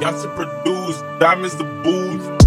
Got to produce diamonds the booze.